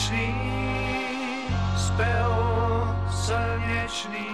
slnečný, spev slnečný.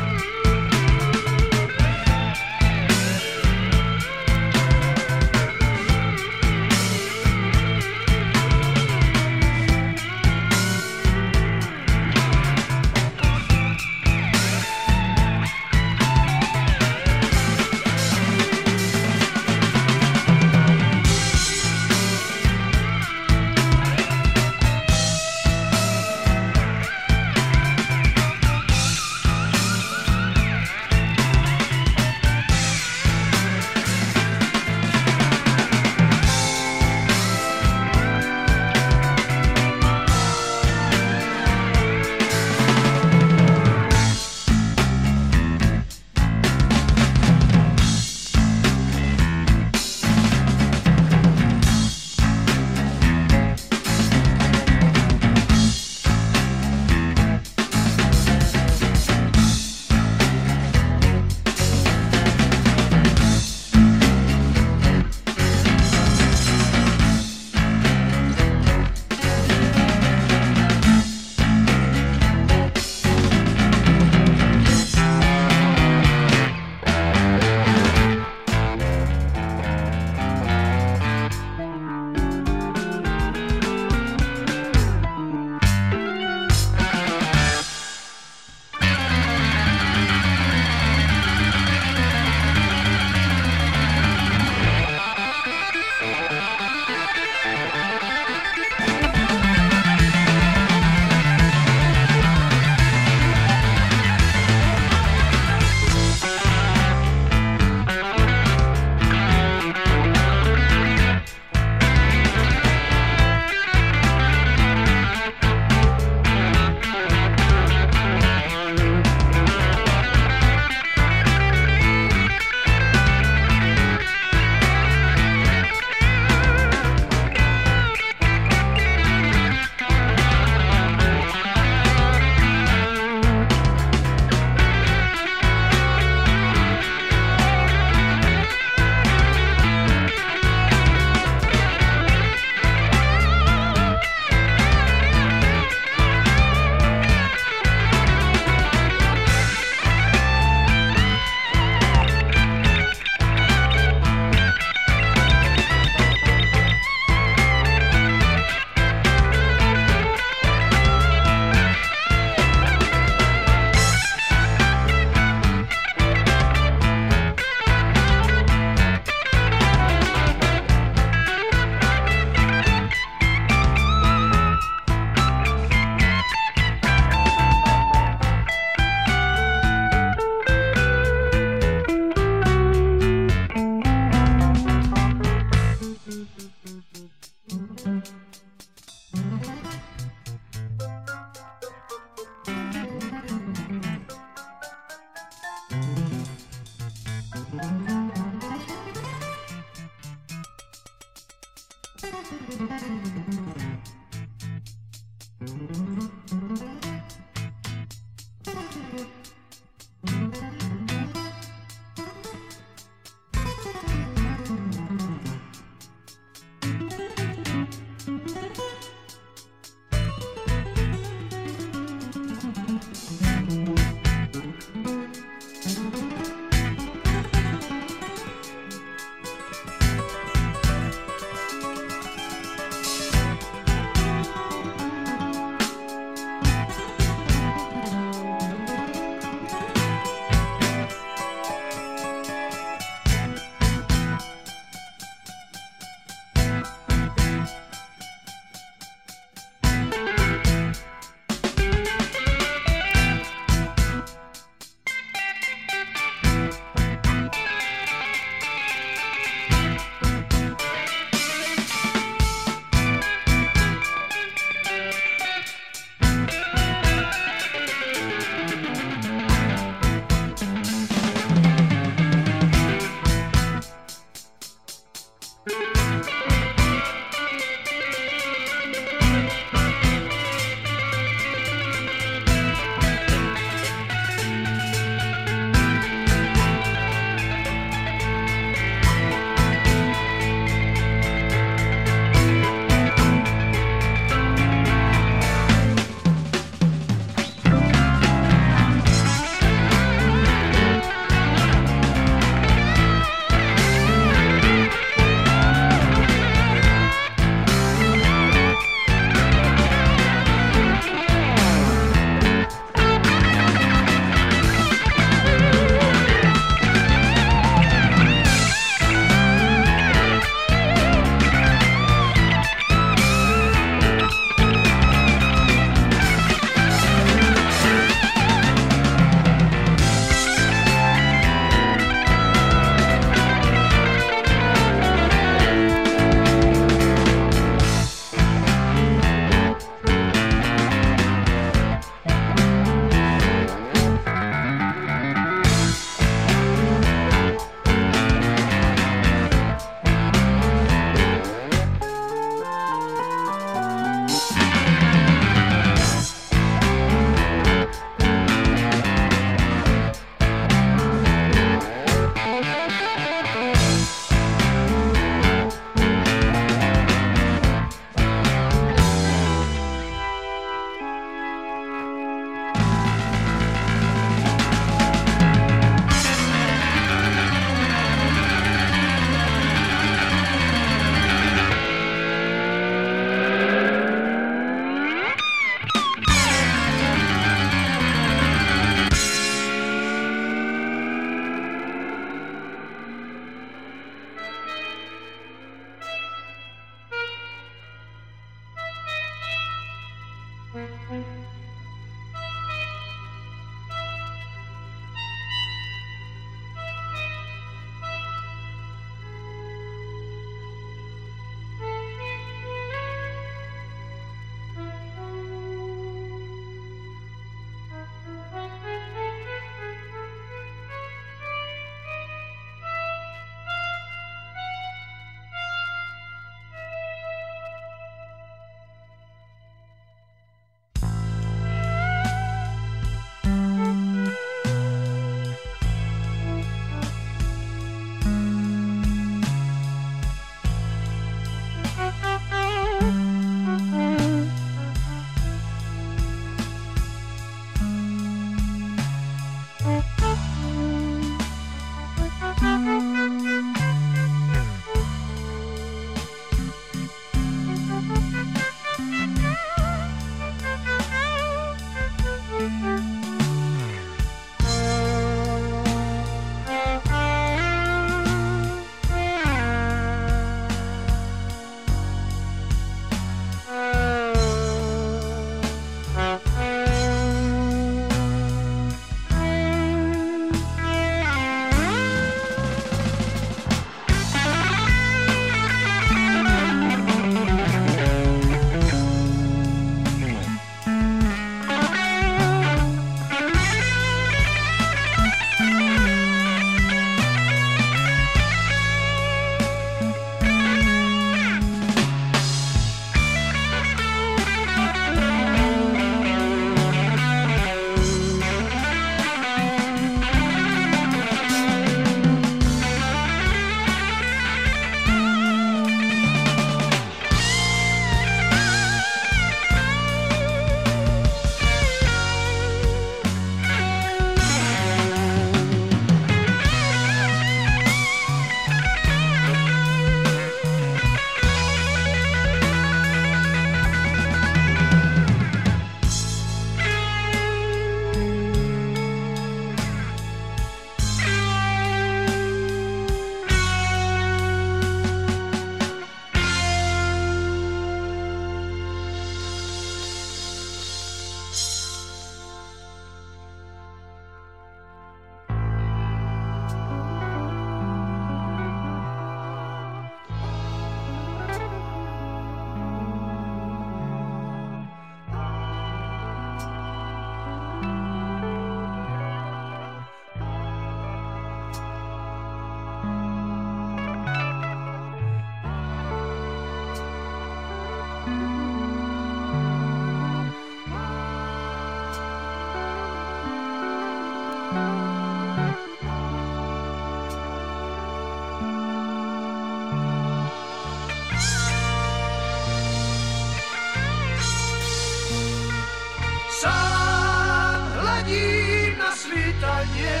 Sám hladím na svítanie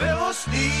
belostných